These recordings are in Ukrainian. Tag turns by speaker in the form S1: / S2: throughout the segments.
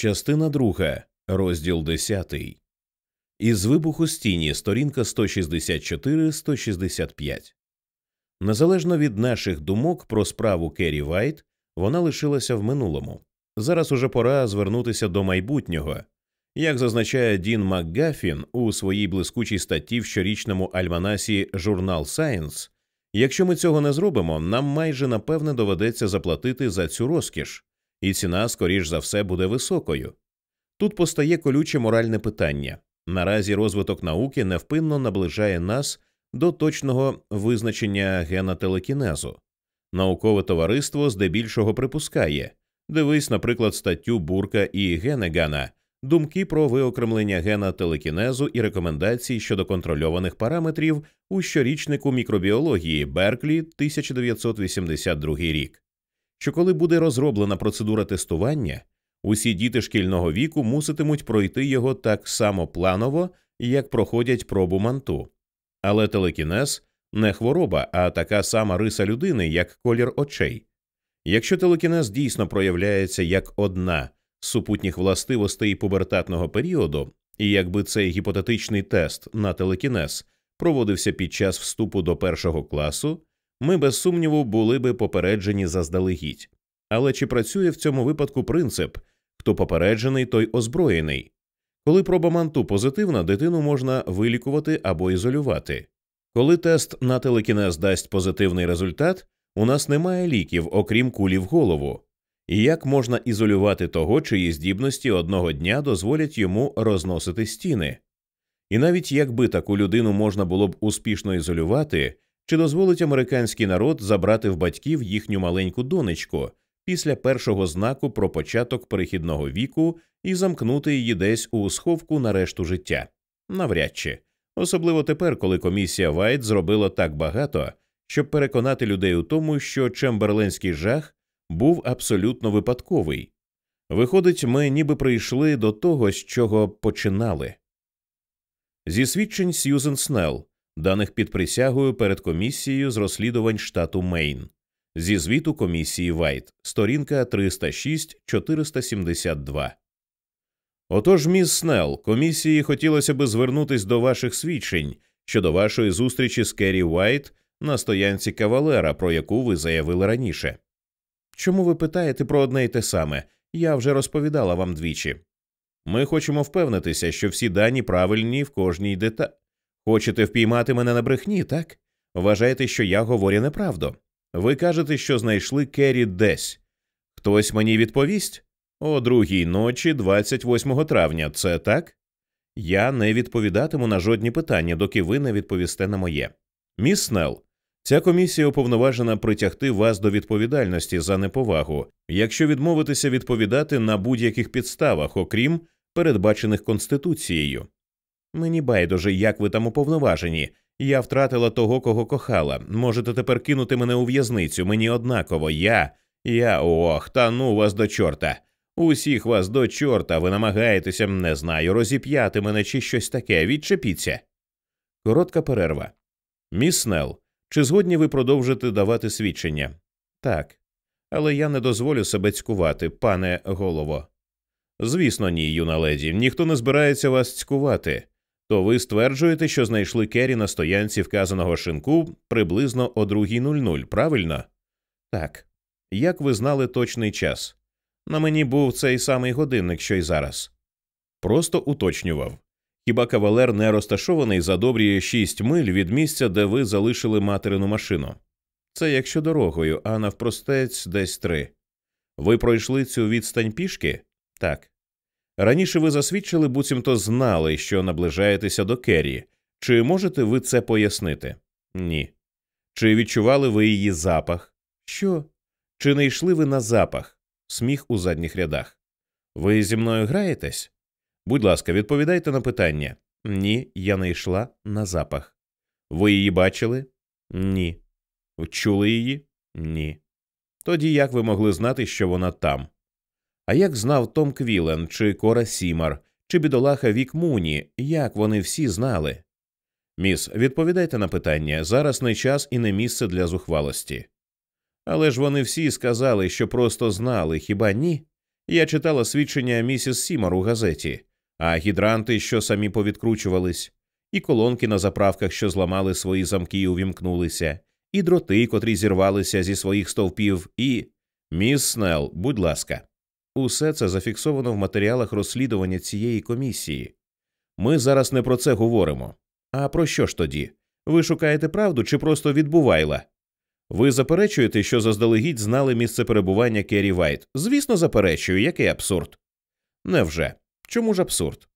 S1: Частина друга, розділ 10. Із вибуху з тіні, сторінка 164-165. Незалежно від наших думок про справу Керрі Вайт, вона лишилася в минулому. Зараз уже пора звернутися до майбутнього. Як зазначає Дін МакГафін у своїй блискучій статті в щорічному альманасі Журнал Science, якщо ми цього не зробимо, нам майже напевне доведеться заплатити за цю розкіш, і ціна, скоріш за все, буде високою. Тут постає колюче моральне питання наразі розвиток науки невпинно наближає нас до точного визначення гена телекінезу. Наукове товариство здебільшого припускає дивись, наприклад, статтю Бурка і Генегана, думки про виокремлення гена телекінезу і рекомендації щодо контрольованих параметрів у щорічнику мікробіології Берклі 1982 рік. Що коли буде розроблена процедура тестування, усі діти шкільного віку муситимуть пройти його так само планово, як проходять пробу манту. Але телекінез не хвороба, а така сама риса людини, як колір очей. Якщо телекінез дійсно проявляється як одна з супутніх властивостей пубертатного періоду, і якби цей гіпотетичний тест на телекінез проводився під час вступу до першого класу, ми без сумніву були би попереджені заздалегідь. Але чи працює в цьому випадку принцип хто попереджений, той озброєний? Коли проба манту позитивна, дитину можна вилікувати або ізолювати. Коли тест на телекінез дасть позитивний результат, у нас немає ліків, окрім кулі в голову. І як можна ізолювати того, чиї здібності одного дня дозволять йому розносити стіни? І навіть якби таку людину можна було б успішно ізолювати, чи дозволить американський народ забрати в батьків їхню маленьку донечку після першого знаку про початок перехідного віку і замкнути її десь у сховку на решту життя? Навряд чи. Особливо тепер, коли комісія Вайт зробила так багато, щоб переконати людей у тому, що Чемберленський жах був абсолютно випадковий. Виходить, ми ніби прийшли до того, з чого починали. Зі свідчень Сьюзен Снелл, даних під присягою перед комісією з розслідувань штату Мейн, зі звіту комісії Вайт, сторінка 306 472. Отож, міс Снелл, комісії хотілося би звернутись до ваших свідчень щодо вашої зустрічі з Керрі Вайт на стоянці кавалера, про яку ви заявили раніше. Чому ви питаєте про одне й те саме? Я вже розповідала вам двічі. Ми хочемо впевнитися, що всі дані правильні в кожній дета. Хочете впіймати мене на брехні, так? Вважаєте, що я говорю неправду. Ви кажете, що знайшли Керрі десь. Хтось мені відповість? О другій ночі, 28 травня, це так? Я не відповідатиму на жодні питання, доки ви не відповісте на моє. Міс Снелл, ця комісія уповноважена притягти вас до відповідальності за неповагу, якщо відмовитися відповідати на будь-яких підставах, окрім передбачених Конституцією. Мені байдуже, як ви там уповноважені. Я втратила того, кого кохала. Можете тепер кинути мене у в'язницю. Мені однаково. Я. Я ох, та ну вас до чорта. Усіх вас до чорта, ви намагаєтеся, не знаю, розіп'яти мене чи щось таке. Відчепіться. Коротка перерва. Міс Снелл, чи згодні ви продовжите давати свідчення? Так. Але я не дозволю себе цькувати, пане голово. Звісно, ні, юна леді. Ніхто не збирається вас цькувати. То ви стверджуєте, що знайшли Керрі на стоянці вказаного шинку приблизно о 2.00, правильно? Так. Як ви знали точний час? На мені був цей самий годинник, що й зараз. Просто уточнював. Хіба кавалер не розташований за добрі шість миль від місця, де ви залишили материну машину? Це якщо дорогою, а навпростець десь три. Ви пройшли цю відстань пішки? Так. Раніше ви засвідчили, буцімто знали, що наближаєтеся до Керрі. Чи можете ви це пояснити? Ні. Чи відчували ви її запах? Що? Чи не йшли ви на запах? Сміх у задніх рядах. Ви зі мною граєтесь? Будь ласка, відповідайте на питання. Ні, я не йшла на запах. Ви її бачили? Ні. Чули її? Ні. Тоді як ви могли знати, що вона там? А як знав Том Квілен, чи Кора Сімар, чи бідолаха Вік Муні, як вони всі знали? Міс, відповідайте на питання зараз не час і не місце для зухвалості. Але ж вони всі сказали, що просто знали, хіба ні? Я читала свідчення місіс Сімар у газеті, а гідранти, що самі повідкручувались, і колонки на заправках, що зламали свої замки і увімкнулися, і дроти, котрі зірвалися зі своїх стовпів, і. Міс Снелл, будь ласка, усе це зафіксовано в матеріалах розслідування цієї комісії. Ми зараз не про це говоримо. А про що ж тоді? Ви шукаєте правду чи просто відбувайла? Ви заперечуєте, що заздалегідь знали місце перебування Керрі Вайт? Звісно, заперечую, який абсурд. Невже? Чому ж абсурд?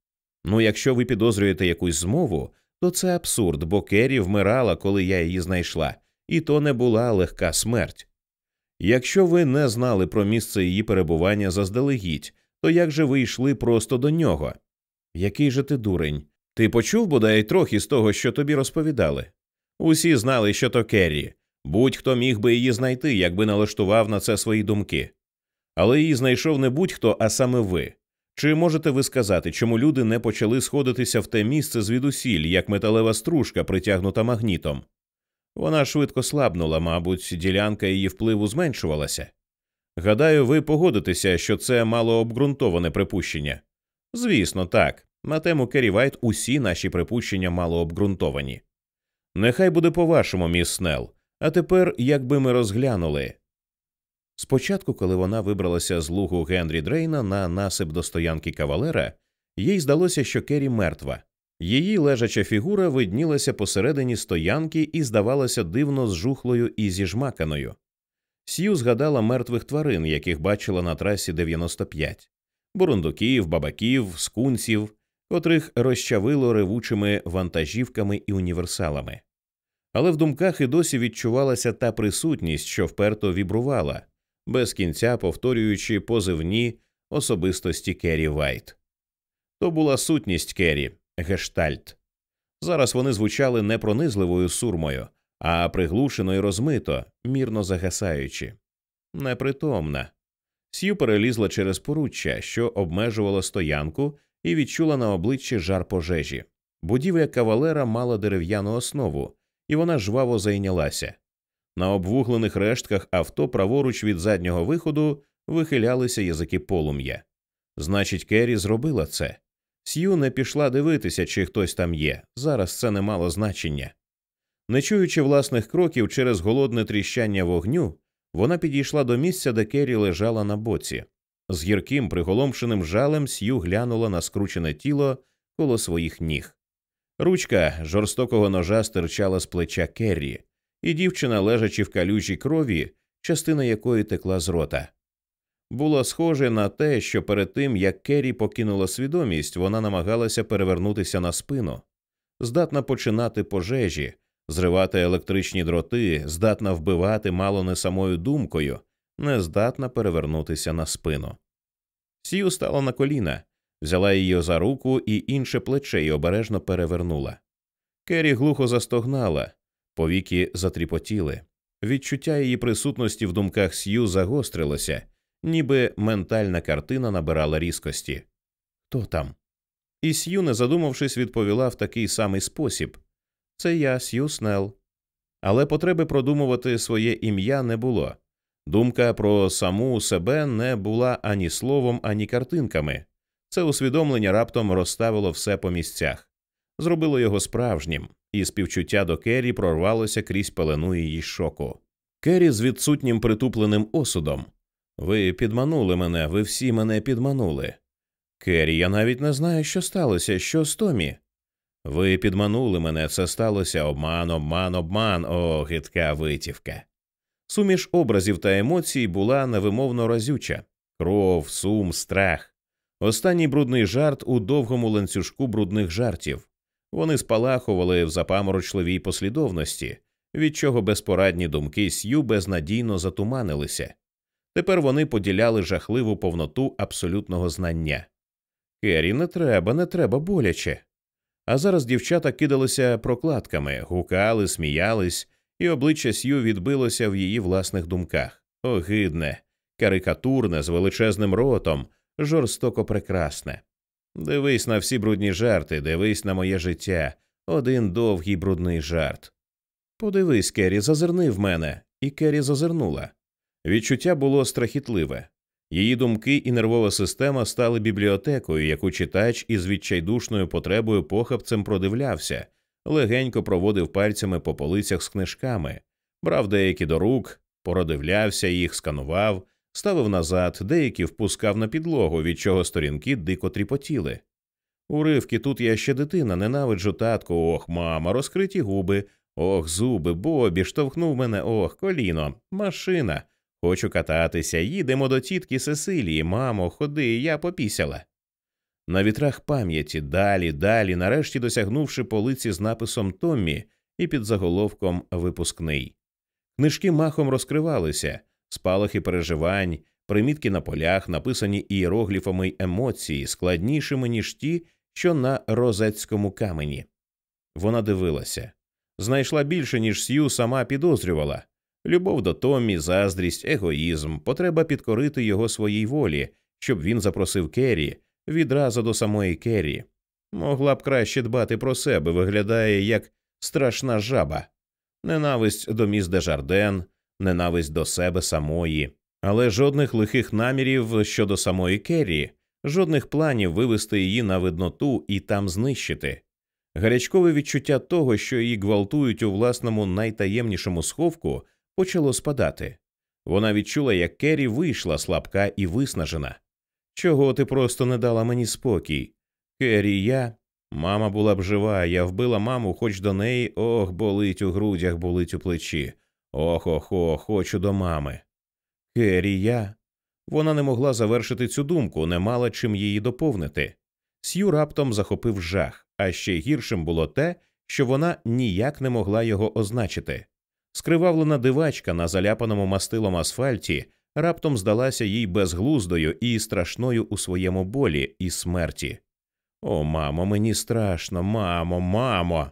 S1: Ну, якщо ви підозрюєте якусь змову, то це абсурд, бо Керрі вмирала, коли я її знайшла, і то не була легка смерть. Якщо ви не знали про місце її перебування заздалегідь, то як же ви йшли просто до нього? Який же ти дурень? Ти почув бодай трохи з того, що тобі розповідали? Усі знали, що то Керрі. Будь-хто міг би її знайти, якби налаштував на це свої думки. Але її знайшов не будь-хто, а саме ви. Чи можете ви сказати, чому люди не почали сходитися в те місце звідусіль, як металева стружка, притягнута магнітом? Вона швидко слабнула, мабуть, ділянка її впливу зменшувалася. Гадаю, ви погодитеся, що це мало обґрунтоване припущення. Звісно, так. На тему Керрі Вайт усі наші припущення мало обґрунтовані. Нехай буде по вашому, міс Снелл. А тепер, якби ми розглянули. Спочатку, коли вона вибралася з лугу Генрі Дрейна на насип до стоянки кавалера, їй здалося, що Керрі мертва. Її лежача фігура виднілася посередині стоянки і здавалася дивно зжухлою і зіжмаканою. Сью згадала мертвих тварин, яких бачила на трасі 95. бурундуків, бабаків, скунсів, котрих розчавило ревучими вантажівками і універсалами. Але в думках і досі відчувалася та присутність, що вперто вібрувала, без кінця повторюючи позивні особистості Керрі Вайт. То була сутність Керрі, гештальт. Зараз вони звучали не пронизливою сурмою, а приглушено і розмито, мірно загасаючи. Непритомна. Сью перелізла через поруччя, що обмежувала стоянку, і відчула на обличчі жар пожежі. Будівля кавалера мала дерев'яну основу, і вона жваво зайнялася. На обвуглених рештках авто праворуч від заднього виходу вихилялися язики полум'я. Значить, Керрі зробила це. Сью не пішла дивитися, чи хтось там є. Зараз це не мало значення. Не чуючи власних кроків через голодне тріщання вогню, вона підійшла до місця, де Керрі лежала на боці. З гірким приголомшеним жалем Сью глянула на скручене тіло коло своїх ніг. Ручка жорстокого ножа стирчала з плеча Керрі, і дівчина, лежачи в калюжій крові, частина якої текла з рота. Було схоже на те, що перед тим як Керрі покинула свідомість, вона намагалася перевернутися на спину, здатна починати пожежі, зривати електричні дроти, здатна вбивати мало не самою думкою, не здатна перевернутися на спину. Сію стала на коліна, взяла її за руку і інше плече й обережно перевернула. Керрі глухо застогнала, повіки затріпотіли. Відчуття її присутності в думках Сью загострилося, ніби ментальна картина набирала різкості. Хто там? І Сью, не задумавшись, відповіла в такий самий спосіб Це я, Сью Снелл. Але потреби продумувати своє ім'я не було. Думка про саму себе не була ані словом, ані картинками. Це усвідомлення раптом розставило все по місцях, зробило його справжнім, і співчуття до Керрі прорвалося крізь пелену її шоку. Керрі з відсутнім притупленим осудом. Ви підманули мене, ви всі мене підманули. Керрі, я навіть не знаю, що сталося, що з Томі. Ви підманули мене, це сталося обман, обман, обман, о, гидка витівка. Суміш образів та емоцій була невимовно разюча кров, сум, страх. Останній брудний жарт у довгому ланцюжку брудних жартів. Вони спалахували в запаморочливій послідовності, від чого безпорадні думки Сью безнадійно затуманилися. Тепер вони поділяли жахливу повноту абсолютного знання. Керрі, не треба, не треба боляче. А зараз дівчата кидалися прокладками, гукали, сміялись, і обличчя Сью відбилося в її власних думках. Огидне, карикатурне, з величезним ротом, жорстоко прекрасне. Дивись на всі брудні жарти, дивись на моє життя, один довгий брудний жарт. Подивись, Керрі, зазирни в мене, і Керрі зазирнула. Відчуття було страхітливе. Її думки і нервова система стали бібліотекою, яку читач із відчайдушною потребою похапцем продивлявся, легенько проводив пальцями по полицях з книжками, брав деякі до рук, породивлявся їх, сканував, ставив назад, деякі впускав на підлогу, від чого сторінки дико тріпотіли. Уривки тут я ще дитина, ненавиджу татку, ох, мама, розкриті губи, ох, зуби, Бобі, штовхнув мене, ох, коліно, машина. Хочу кататися, їдемо до тітки Сесилії, мамо, ходи, я попісяла. На вітрах пам'яті далі, далі, нарешті досягнувши полиці з написом Томмі і під заголовком Випускний. Книжки махом розкривалися, спалахи переживань, примітки на полях, написані ієрогліфами й емоції, складнішими, ніж ті, що на розецькому камені. Вона дивилася, знайшла більше, ніж Сью сама підозрювала любов до Томмі, заздрість, егоїзм, потреба підкорити його своїй волі, щоб він запросив Керрі відразу до самої Керрі. Могла б краще дбати про себе, виглядає як страшна жаба, ненависть до міс Дежарден, ненависть до себе самої, але жодних лихих намірів щодо самої Керрі, жодних планів вивести її на видноту і там знищити. Гарячкове відчуття того, що її гвалтують у власному найтаємнішому сховку, почало спадати. Вона відчула, як Керрі вийшла слабка і виснажена. Чого ти просто не дала мені спокій? Керрі, я. Мама була б жива, я вбила маму, хоч до неї ох, болить у грудях, болить у плечі. Ох ох ох, хочу до мами. Керрі, я. Вона не могла завершити цю думку, не мала чим її доповнити. Сью раптом захопив жах, а ще гіршим було те, що вона ніяк не могла його означити. Скривавлена дивачка на заляпаному мастилом асфальті раптом здалася їй безглуздою і страшною у своєму болі і смерті. О, мамо, мені страшно, мамо, мамо.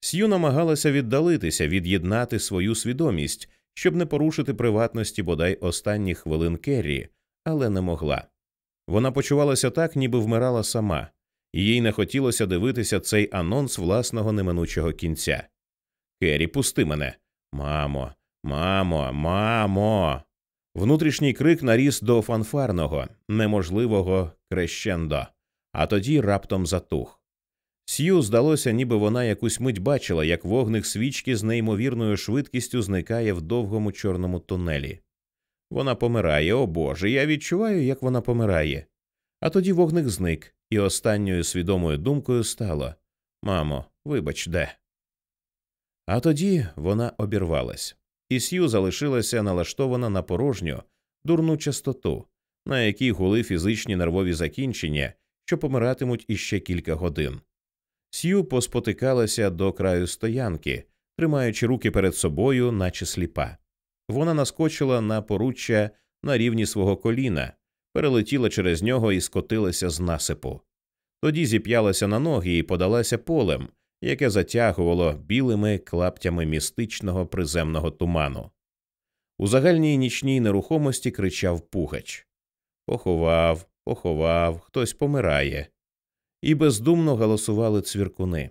S1: Сью намагалася віддалитися, від'єднати свою свідомість, щоб не порушити приватності бодай останніх хвилин Керрі, але не могла. Вона почувалася так, ніби вмирала сама, їй не хотілося дивитися цей анонс власного неминучого кінця. Керрі, пусти мене. Мамо, мамо, мамо. Внутрішній крик наріс до фанфарного, неможливого крещендо, а тоді раптом затух. Сью здалося, ніби вона якусь мить бачила, як вогник свічки з неймовірною швидкістю зникає в довгому чорному тунелі. Вона помирає, о Боже, я відчуваю, як вона помирає. А тоді вогник зник, і останньою свідомою думкою стало Мамо, вибач, де. А тоді вона обірвалась, і Сью залишилася налаштована на порожню, дурну частоту, на якій гули фізичні нервові закінчення, що помиратимуть іще кілька годин. Сью поспотикалася до краю стоянки, тримаючи руки перед собою, наче сліпа. Вона наскочила на поруччя на рівні свого коліна, перелетіла через нього і скотилася з насипу. Тоді зіп'ялася на ноги і подалася полем, яке затягувало білими клаптями містичного приземного туману. У загальній нічній нерухомості кричав Пугач Поховав, поховав, хтось помирає. І бездумно галасували цвіркуни.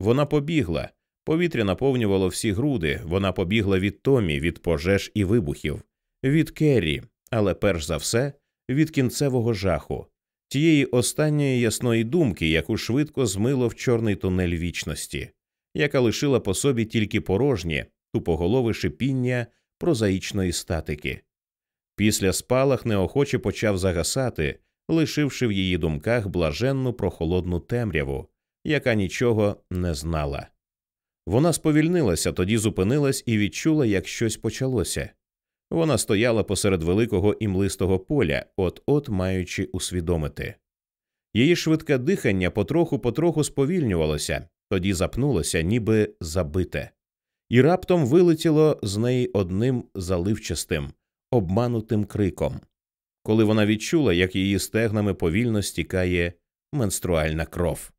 S1: Вона побігла, повітря наповнювало всі груди, вона побігла від Томі, від пожеж і вибухів, від Керрі, але перш за все від кінцевого жаху, тієї останньої ясної думки, яку швидко змило в чорний тунель вічності, яка лишила по собі тільки порожнє, тупоголове шипіння прозаїчної статики. Після спалах неохоче почав загасати, лишивши в її думках блаженну прохолодну темряву, яка нічого не знала. Вона сповільнилася, тоді зупинилась і відчула, як щось почалося. Вона стояла посеред великого імлистого поля, от от маючи усвідомити. Її швидке дихання потроху потроху сповільнювалося, тоді запнулося, ніби забите, і раптом вилетіло з неї одним заливчастим, обманутим криком, коли вона відчула, як її стегнами повільно стікає менструальна кров.